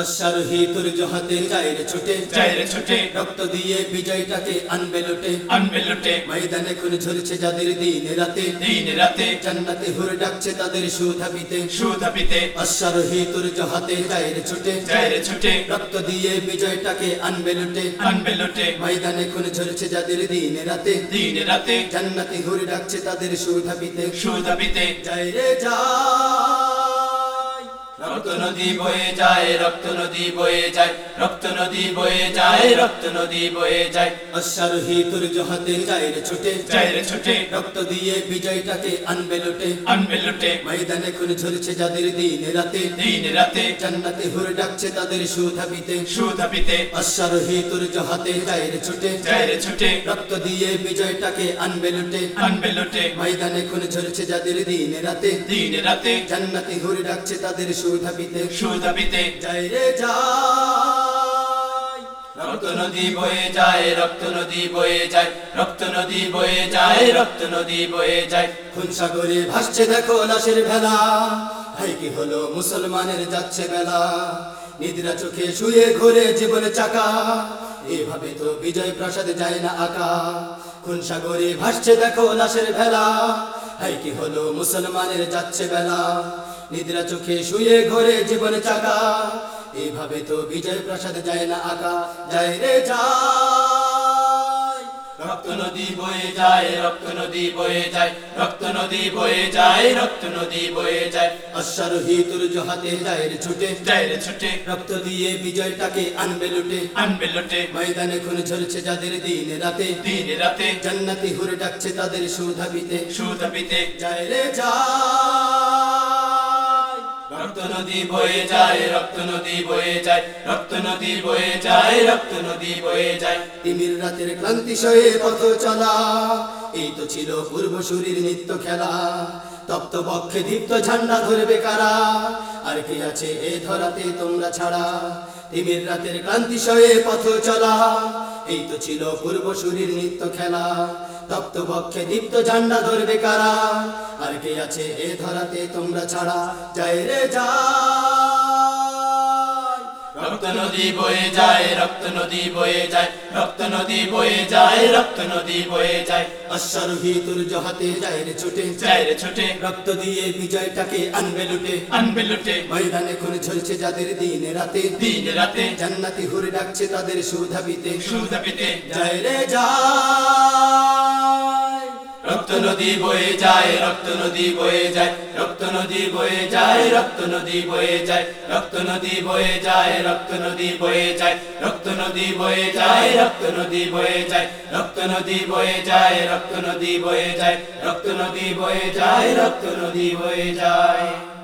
অশ্বারোহী তোর জহাতে যায় রে ছুটে যায় রে ছুটে। রক্ত দিয়ে বিজয়টাকে আনবে লুটে আনবে লুটে। ময়দানে খুন ঝরছে যাদের দিন রাতে দিন রাতে। জান্নাতে হুর ডাকছে তাদের সুধাবিতে সুধাপিতে। অশ্বারোহী তোর জহাতে যায় ছুটে যায় ছুটে। রক্ত দিয়ে বিজয়টাকে আনবে লুটে আনবে লুটে। ময়দানে খুন ঝরছে যাদের দিন রাতে দিন রাতে। জান্নাতে হুর ডাকছে তাদের সুধাবিতে সুধাপিতে। যায় রে রক্ত নদী বয়ে যায় রক্ত নদী বয়ে যায় রক্ত নদী বয়ে যায় রক্ত নদী বয়ে যায়। অশ্বারোহী তোর জহাতে যায় রে ছুটে যায় রে ছুটে। রক্ত দিয়ে বিজয়টাকে আনবে লুটে। আনবে লুটে। ময়দানে খুন ঝরছে যাদের দিন রাতে। দিন রাতে। জান্নাতে হুর ডাকছে তাদের সুধাবিতে অশ্বারোহী তোর জহাতে যায় রে ছুটে। যায় রে ছুটে। রক্ত দিয়ে বিজয়টাকে আনবে লুটে। আনবে লুটে। ময়দানে খুন ঝরছে যাদের দিন রাতে। দিন রাতে। জান্নাতে হুর ডাকছে তাদের সুধাবিতে সুধাপিতে। যায় রে যায় রক্ত নদী বয়ে যায় রক্ত নদী বয়ে যায় রক্ত নদী বয়ে যায় রক্ত নদী বয়ে যায়। খুন সাগরে ভাসছে দেখো লাশের ভেলা হাই কি হলো মুসলমানের যাচ্ছে বেলা নিদ্রা চোখে শুয়ে ঘুরে জীবনে চাকা এভাবে তো বিজয় প্রাসাদে যায় না আকা। খুন সাগরে ভাসছে দেখো লাশের ভেলা হাই কি হলো মুসলমানের যাচ্ছে বেলা নিদ্রা চোখে শুয়ে ঘুরে জীবনে চাকা। এভাবে তো বিজয় প্রাসাদে যায় না আকা, যায় রে যায়। রক্ত নদী বয়ে যায়, রক্ত নদী বয়ে যায়, রক্ত নদী বয়ে যায়, রক্ত নদী বয়ে যায়। অশ্বারোহী তোর জহাতে যায় রে ছুটে, যায় রে ছুটে। রক্ত দিয়ে বিজয়টাকে আনবে লুটে আনবে লুটে। ময়দানে খুন ঝরছে যাদের দিন রাতে দিন রাতে। জান্নাতি হুরে ডাকছে তাদের সুধাবিতে সুধাপিতে। যায় রে যায়। নদী বয়ে যায় রক্ত নদী বয়ে যায় রক্ত নদী বয়ে যায় রক্ত নদী বয়ে যায়। তিমির রাতের ক্লান্তি সয়ে পথ চলা, এই তো ছিল পূর্বসূরির নিত্য খেলা। তপ্ত বক্ষে দীপ্ত ঝান্ডা ধরবে কারা? আর কি আছে এ ধরাতে তোমরা ছাড়া? তিমির রাতের ক্লান্তি সয়ে পথ চলা এই তো ছিল পূর্ব পূর্বসূরির নিত্য খেলা। তপ্ত বক্ষে দীপ্ত ঝান্ডা ধরবে কারা? আর কে আছে এ ধরাতে তোমরা ছাড়া? যাই রে যায় রক্ত নদী বয়ে যায় রক্ত নদী বয়ে যায় রক্ত নদী বয়ে যায় রক্ত নদী বয়ে যায়। অশ্বারোহী তোর জহাতে যায় রে ছুটে যায় রে ছুটে। রক্ত দিয়ে বিজয়টাকে আনবে লুটে। আনবে লুটে। ময়দানে খুন ঝলছে যাদের দিন রাতে। দিন রাতে। জান্নাতি হুরে ডাকছে তাদের সুধাবিতে সুধাপিতে যায় রে যায় নদী বয়ে যায় রক্ত নদী বয়ে যায় রক্ত নদী বয়ে যায় রক্ত নদী বয়ে যায় রক্ত নদী বয়ে যায় রক্ত নদী বয়ে যায় রক্ত নদী বয়ে যায় রক্ত নদী বয়ে যায় রক্ত নদী বয়ে যায় রক্ত নদী বয়ে যায় রক্ত নদী বয়ে যায় রক্ত নদী বয়ে যায়